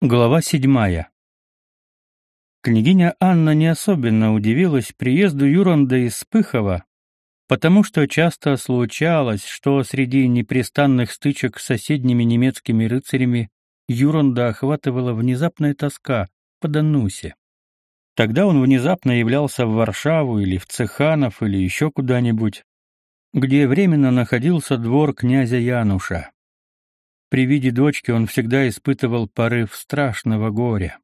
Глава седьмая. Княгиня Анна не особенно удивилась приезду Юранда из Пыхова, потому что часто случалось, что среди непрестанных стычек с соседними немецкими рыцарями Юранда охватывала внезапная тоска по Данусе. Тогда он внезапно являлся в Варшаву или в Цеханов или еще куда-нибудь, где временно находился двор князя Януша. При виде дочки он всегда испытывал порыв страшного горя.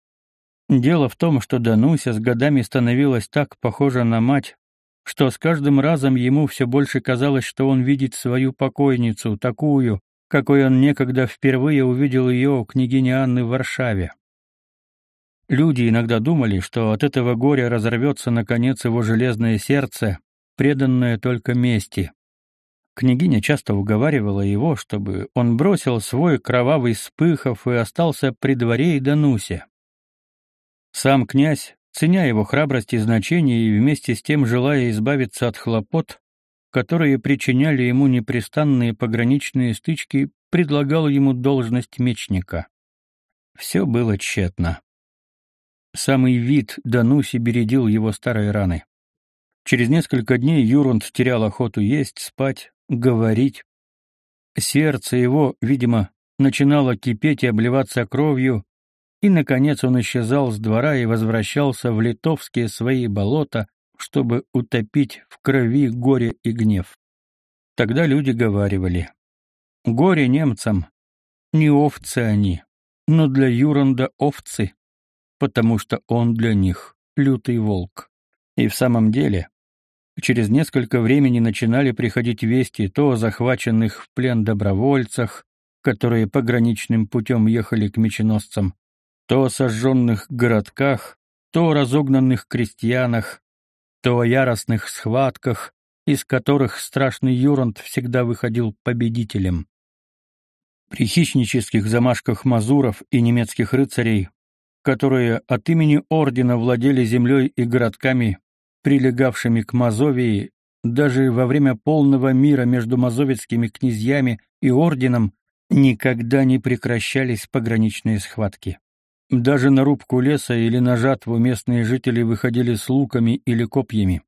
Дело в том, что Дануся с годами становилась так похожа на мать, что с каждым разом ему все больше казалось, что он видит свою покойницу, такую, какой он некогда впервые увидел ее у княгини Анны в Варшаве. Люди иногда думали, что от этого горя разорвется наконец его железное сердце, преданное только мести. Княгиня часто уговаривала его, чтобы он бросил свой кровавый спыхов и остался при дворе и Данусе. Сам князь, ценя его храбрость и значение и вместе с тем желая избавиться от хлопот, которые причиняли ему непрестанные пограничные стычки, предлагал ему должность мечника. Все было тщетно. Самый вид Дануси бередил его старые раны. Через несколько дней Юрунд терял охоту есть, спать, говорить. Сердце его, видимо, начинало кипеть и обливаться кровью, и, наконец, он исчезал с двора и возвращался в литовские свои болота, чтобы утопить в крови горе и гнев. Тогда люди говаривали, «Горе немцам, не овцы они, но для Юранда овцы, потому что он для них лютый волк». И в самом деле, Через несколько времени начинали приходить вести то о захваченных в плен добровольцах, которые пограничным путем ехали к меченосцам, то о сожженных городках, то о разогнанных крестьянах, то о яростных схватках, из которых страшный Юрант всегда выходил победителем. При хищнических замашках мазуров и немецких рыцарей, которые от имени ордена владели землей и городками, прилегавшими к Мазовии, даже во время полного мира между мазовецкими князьями и орденом никогда не прекращались пограничные схватки. Даже на рубку леса или на жатву местные жители выходили с луками или копьями.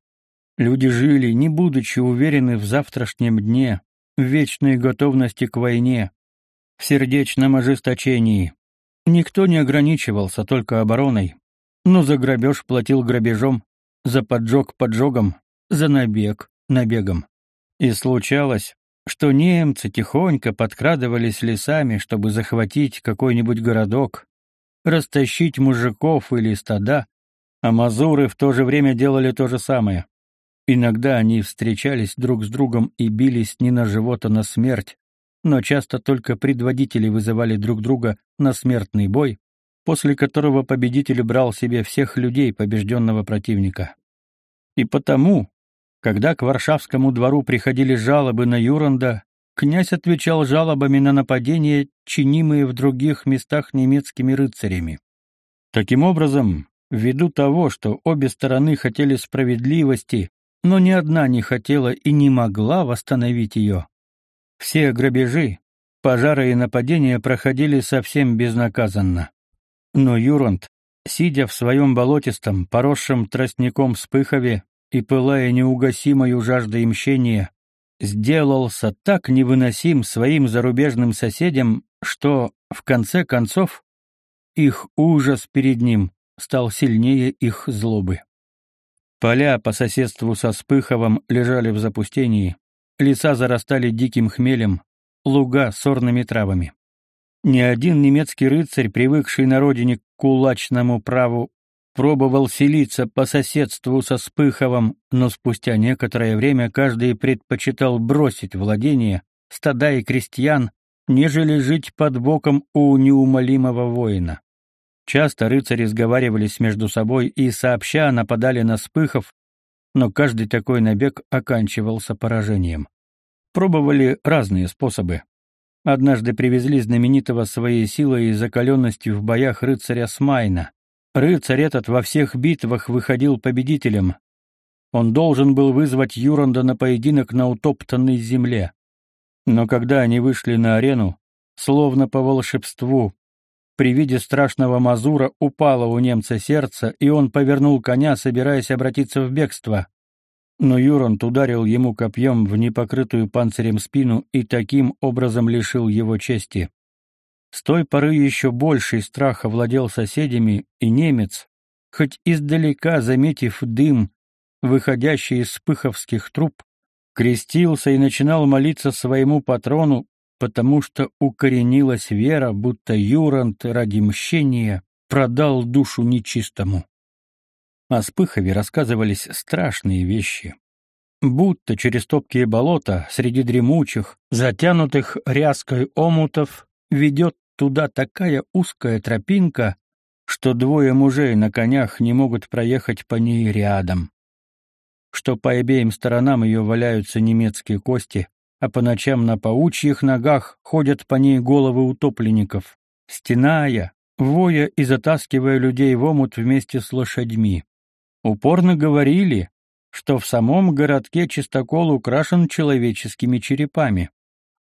Люди жили, не будучи уверены в завтрашнем дне, в вечной готовности к войне, в сердечном ожесточении. Никто не ограничивался только обороной, но за грабеж платил грабежом, за поджог поджогом, за набег набегом. И случалось, что немцы тихонько подкрадывались лесами, чтобы захватить какой-нибудь городок, растащить мужиков или стада, а мазуры в то же время делали то же самое. Иногда они встречались друг с другом и бились не на живот, а на смерть, но часто только предводители вызывали друг друга на смертный бой, после которого победитель брал себе всех людей побежденного противника. И потому, когда к Варшавскому двору приходили жалобы на Юранда, князь отвечал жалобами на нападения, чинимые в других местах немецкими рыцарями. Таким образом, ввиду того, что обе стороны хотели справедливости, но ни одна не хотела и не могла восстановить ее, все грабежи, пожары и нападения проходили совсем безнаказанно. Но Юранд, сидя в своем болотистом, поросшем тростником спыхове и пылая неугасимою жаждой мщения, сделался так невыносим своим зарубежным соседям, что, в конце концов, их ужас перед ним стал сильнее их злобы. Поля по соседству со Спыховым лежали в запустении, леса зарастали диким хмелем, луга — сорными травами. Ни один немецкий рыцарь, привыкший на родине к кулачному праву, пробовал селиться по соседству со Спыховым, но спустя некоторое время каждый предпочитал бросить владение, стада и крестьян, нежели жить под боком у неумолимого воина. Часто рыцари сговаривались между собой и сообща нападали на Спыхов, но каждый такой набег оканчивался поражением. Пробовали разные способы. Однажды привезли знаменитого своей силой и закаленностью в боях рыцаря Смайна. Рыцарь этот во всех битвах выходил победителем. Он должен был вызвать Юранда на поединок на утоптанной земле. Но когда они вышли на арену, словно по волшебству, При виде страшного мазура упало у немца сердце, и он повернул коня, собираясь обратиться в бегство. Но Юрант ударил ему копьем в непокрытую панцирем спину и таким образом лишил его чести. С той поры еще больший страх овладел соседями, и немец, хоть издалека заметив дым, выходящий из пыховских труб, крестился и начинал молиться своему патрону, потому что укоренилась вера, будто Юрант ради мщения продал душу нечистому. О Спыхове рассказывались страшные вещи. Будто через топкие болота, среди дремучих, затянутых ряской омутов, ведет туда такая узкая тропинка, что двое мужей на конях не могут проехать по ней рядом что по обеим сторонам ее валяются немецкие кости, а по ночам на паучьих ногах ходят по ней головы утопленников, стеная, воя и затаскивая людей в омут вместе с лошадьми. Упорно говорили, что в самом городке чистокол украшен человеческими черепами.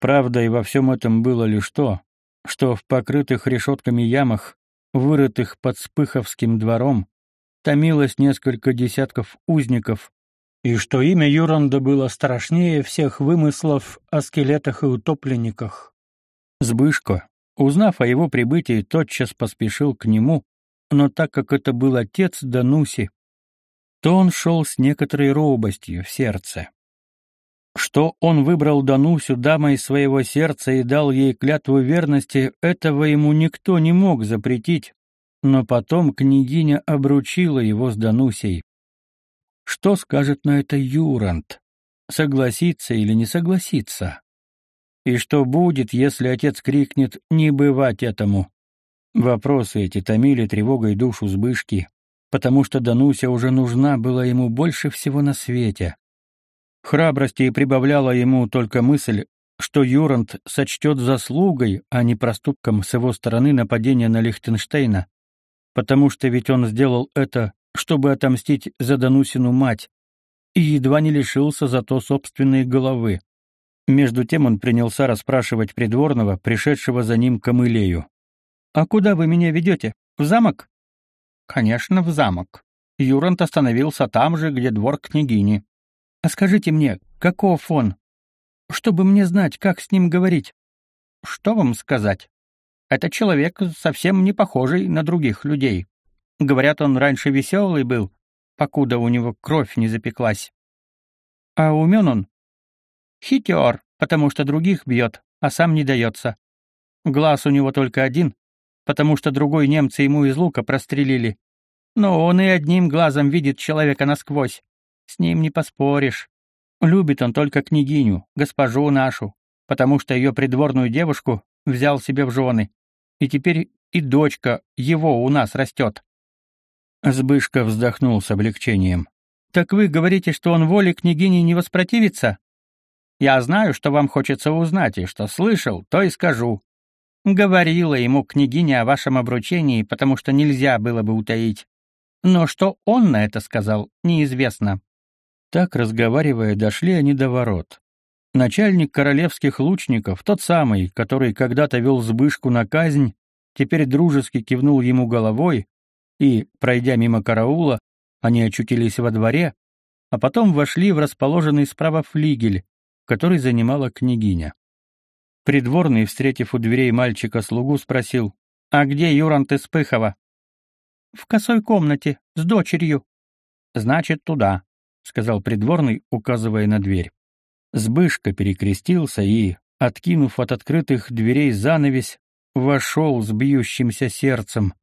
Правда, и во всем этом было лишь то, что в покрытых решетками ямах, вырытых под Спыховским двором, томилось несколько десятков узников, и что имя Юранда было страшнее всех вымыслов о скелетах и утопленниках. Сбышко, узнав о его прибытии, тотчас поспешил к нему, но так как это был отец Дануси, то он шел с некоторой робостью в сердце. Что он выбрал Данусю дамой своего сердца и дал ей клятву верности, этого ему никто не мог запретить, но потом княгиня обручила его с Данусей. Что скажет на это Юрант? Согласится или не согласится? И что будет, если отец крикнет «не бывать этому»? Вопросы эти томили тревогой душу Збышки, потому что Дануся уже нужна была ему больше всего на свете. Храбрости прибавляла ему только мысль, что Юрант сочтет заслугой, а не проступком с его стороны нападения на Лихтенштейна, потому что ведь он сделал это чтобы отомстить за Данусину мать, и едва не лишился зато собственной головы. Между тем он принялся расспрашивать придворного, пришедшего за ним к Амылею. «А куда вы меня ведете? В замок?» «Конечно, в замок. Юрант остановился там же, где двор княгини. А скажите мне, каков он? Чтобы мне знать, как с ним говорить». «Что вам сказать? Это человек, совсем не похожий на других людей. Говорят, он раньше веселый был, покуда у него кровь не запеклась. А умен он? Хитер, потому что других бьет, а сам не дается. Глаз у него только один, потому что другой немцы ему из лука прострелили. Но он и одним глазом видит человека насквозь. С ним не поспоришь. Любит он только княгиню, госпожу нашу, потому что ее придворную девушку взял себе в жены. И теперь и дочка его у нас растет. Збышка вздохнул с облегчением. «Так вы говорите, что он воле княгини не воспротивится?» «Я знаю, что вам хочется узнать, и что слышал, то и скажу. Говорила ему княгиня о вашем обручении, потому что нельзя было бы утаить. Но что он на это сказал, неизвестно». Так, разговаривая, дошли они до ворот. Начальник королевских лучников, тот самый, который когда-то вел Збышку на казнь, теперь дружески кивнул ему головой, и, пройдя мимо караула, они очутились во дворе, а потом вошли в расположенный справа флигель, который занимала княгиня. Придворный, встретив у дверей мальчика слугу, спросил, «А где Юрант из Пыхова?» «В косой комнате, с дочерью». «Значит, туда», — сказал придворный, указывая на дверь. Сбышка перекрестился и, откинув от открытых дверей занавесь, вошел с бьющимся сердцем,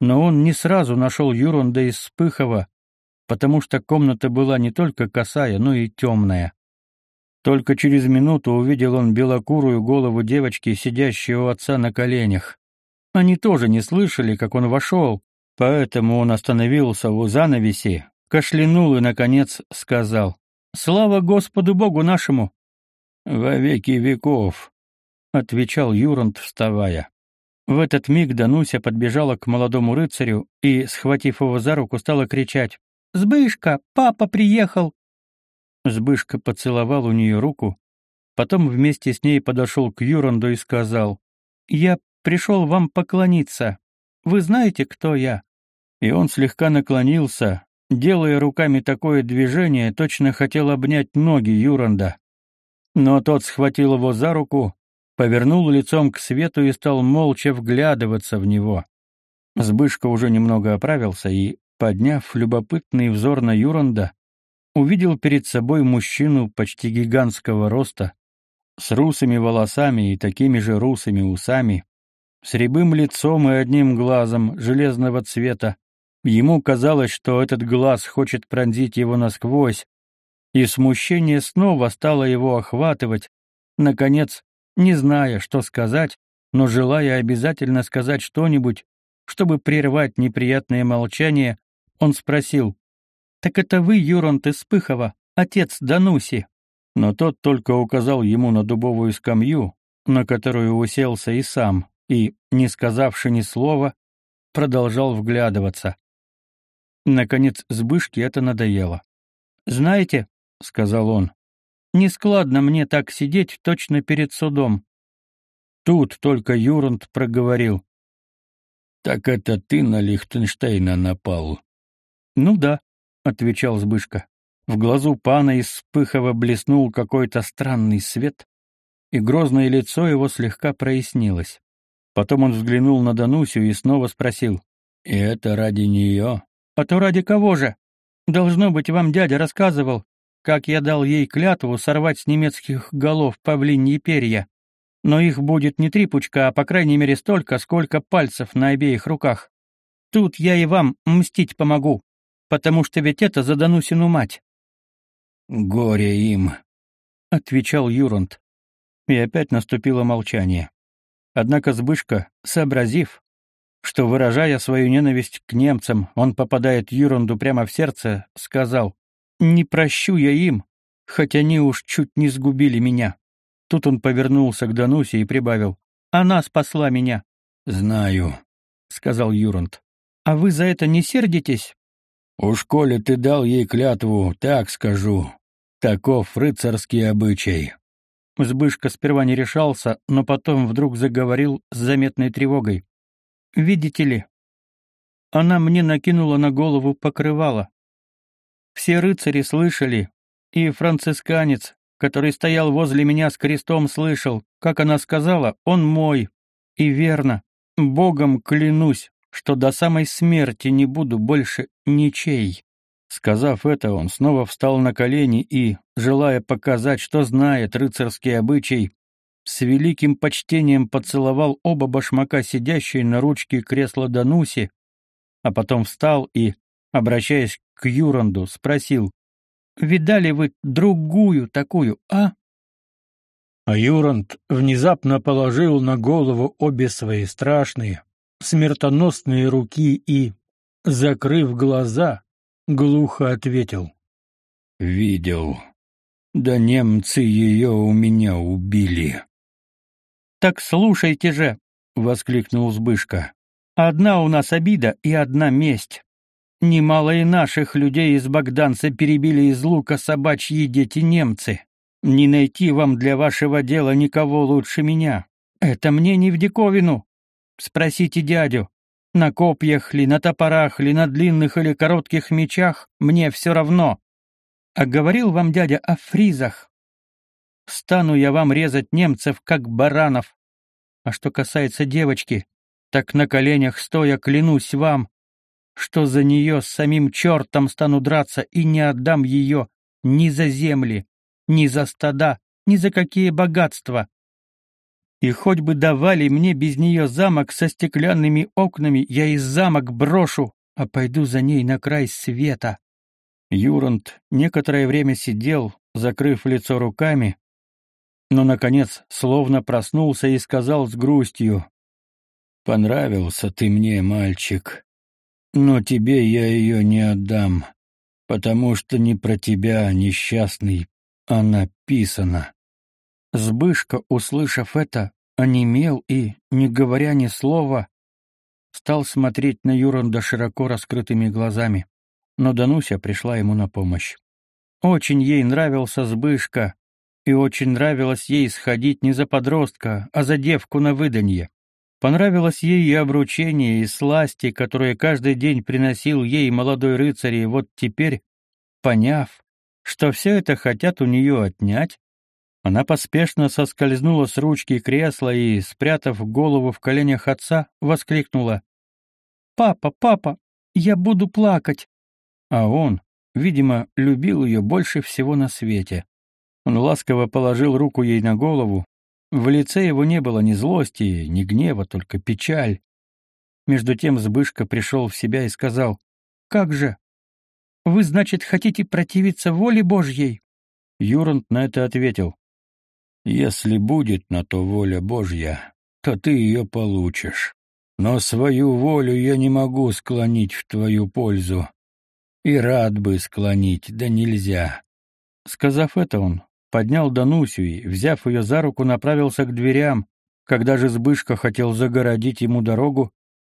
но он не сразу нашел Юрунда из Спыхова, потому что комната была не только косая, но и темная. Только через минуту увидел он белокурую голову девочки, сидящей у отца на коленях. Они тоже не слышали, как он вошел, поэтому он остановился у занавеси, кашлянул и, наконец, сказал «Слава Господу Богу нашему!» «Во веки веков», — отвечал Юрант, вставая. В этот миг Дануся подбежала к молодому рыцарю и, схватив его за руку, стала кричать «Сбышка, папа приехал!» Сбышка поцеловал у нее руку, потом вместе с ней подошел к Юранду и сказал «Я пришел вам поклониться. Вы знаете, кто я?» И он слегка наклонился, делая руками такое движение, точно хотел обнять ноги Юранда. Но тот схватил его за руку, повернул лицом к свету и стал молча вглядываться в него. Сбышка уже немного оправился и, подняв любопытный взор на Юранда, увидел перед собой мужчину почти гигантского роста, с русыми волосами и такими же русыми усами, с рябым лицом и одним глазом железного цвета. Ему казалось, что этот глаз хочет пронзить его насквозь, и смущение снова стало его охватывать, наконец, не зная, что сказать, но желая обязательно сказать что-нибудь, чтобы прервать неприятное молчание, он спросил, «Так это вы, Юронт из Пыхова, отец Дануси?» Но тот только указал ему на дубовую скамью, на которую уселся и сам, и, не сказавши ни слова, продолжал вглядываться. Наконец, Збышке это надоело. «Знаете, — сказал он, — нескладно мне так сидеть точно перед судом». Тут только Юрант проговорил. «Так это ты на Лихтенштейна напал?» «Ну да», — отвечал Збышка. В глазу пана из Спыхова блеснул какой-то странный свет, и грозное лицо его слегка прояснилось. Потом он взглянул на Данусю и снова спросил. «И это ради нее?» «А то ради кого же? Должно быть, вам дядя рассказывал, как я дал ей клятву сорвать с немецких голов павлиньи перья. Но их будет не три пучка, а по крайней мере столько, сколько пальцев на обеих руках. Тут я и вам мстить помогу, потому что ведь это за Данусину мать». «Горе им», — отвечал Юрант. И опять наступило молчание. Однако Збышка, сообразив, что, выражая свою ненависть к немцам, он попадает Юранду прямо в сердце, сказал, «Не прощу я им, хоть они уж чуть не сгубили меня». Тут он повернулся к Данусе и прибавил, «Она спасла меня». «Знаю», — сказал Юранд. «А вы за это не сердитесь?» «Уж коли ты дал ей клятву, так скажу. Таков рыцарский обычай». Збышка сперва не решался, но потом вдруг заговорил с заметной тревогой. «Видите ли, она мне накинула на голову покрывало. Все рыцари слышали, и францисканец, который стоял возле меня с крестом, слышал, как она сказала, он мой. И верно, Богом клянусь, что до самой смерти не буду больше ничей. Сказав это, он снова встал на колени и, желая показать, что знает рыцарский обычай, с великим почтением поцеловал оба башмака, сидящие на ручке кресла Дануси, а потом встал и, обращаясь к Юранду, спросил, «Видали вы другую такую, а?» А Юранд внезапно положил на голову обе свои страшные, смертоносные руки и, закрыв глаза, глухо ответил. «Видел. Да немцы ее у меня убили». «Так слушайте же!» — воскликнул Збышка. «Одна у нас обида и одна месть. Немало и наших людей из Богданца перебили из лука собачьи дети немцы. Не найти вам для вашего дела никого лучше меня. Это мне не в диковину. Спросите дядю, на копьях ли, на топорах ли, на длинных или коротких мечах, мне все равно. А говорил вам дядя о фризах. Стану я вам резать немцев, как баранов. А что касается девочки, так на коленях стоя клянусь вам, что за нее с самим чертом стану драться и не отдам ее ни за земли, ни за стада, ни за какие богатства. И хоть бы давали мне без нее замок со стеклянными окнами, я и замок брошу, а пойду за ней на край света. Юрант некоторое время сидел, закрыв лицо руками, но, наконец, словно проснулся и сказал с грустью, «Понравился ты мне, мальчик, но тебе я ее не отдам, потому что не про тебя, несчастный, а написано». Збышка, услышав это, онемел и, не говоря ни слова, стал смотреть на Юранда широко раскрытыми глазами. Но Дануся пришла ему на помощь. Очень ей нравился Збышка, и очень нравилось ей сходить не за подростка, а за девку на выданье. Понравилось ей и обручение, и сласти, которые каждый день приносил ей молодой рыцарь, и вот теперь, поняв, что все это хотят у нее отнять, она поспешно соскользнула с ручки кресла и, спрятав голову в коленях отца, воскликнула. «Папа, папа, я буду плакать!» А он, видимо, любил ее больше всего на свете. Он ласково положил руку ей на голову. В лице его не было ни злости, ни гнева, только печаль. Между тем Збышка пришел в себя и сказал, «Как же? Вы, значит, хотите противиться воле Божьей?» Юрант на это ответил, «Если будет на то воля Божья, то ты ее получишь. Но свою волю я не могу склонить в твою пользу. И рад бы склонить, да нельзя». Сказав это, он поднял Данусю и, взяв ее за руку, направился к дверям. Когда же Збышка хотел загородить ему дорогу,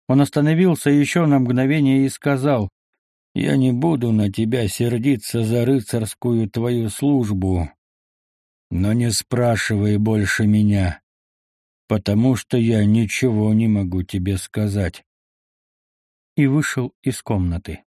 он остановился еще на мгновение и сказал, «Я не буду на тебя сердиться за рыцарскую твою службу, но не спрашивай больше меня, потому что я ничего не могу тебе сказать». И вышел из комнаты.